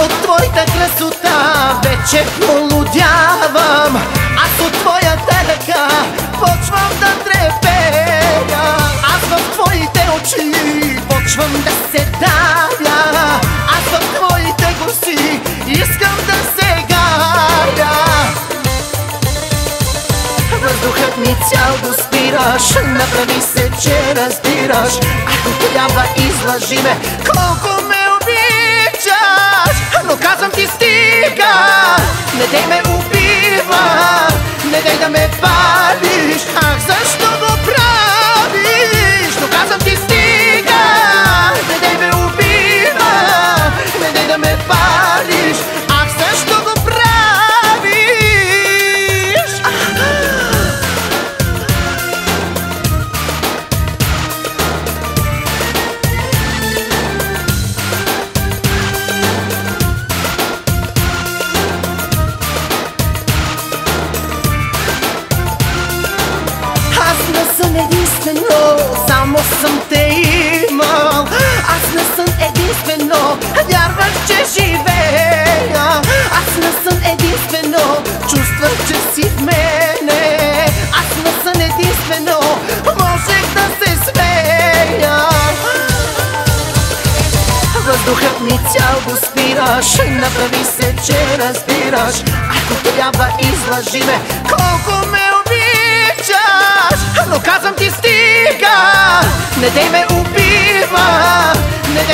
от твоята красота вече полудявам Аз от твоята ръка почвам да трепея. Аз в твоите очи почвам да се давя Аз в твоите гласи искам да се гаря. Въздухът ми цял го спираш Направи се, че разбираш. Ако трябва излъжи ме Колко обичаш Но казвам ти стига Не дей ме убива Не дей да ме палиш Ах, защо го правиш? Но казвам ти стига единствено, само съм те имал. Аз не съм единствено, вярвах, че живея. Аз не съм единствено, чувствах, че си в мене. Аз не съм единствено, можех да се смея. Въздухът ми цял го спираш Направи се, че разбираш. Ако трябва излъжи ме Колко ме Но казвам ти стига. Не дей ме убива. Не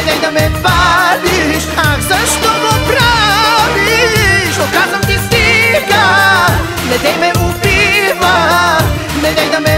не дай да ме вадиш. Ах, защо го правиш? Оказвам ти стига. Не дай ме убива. Не дай да ме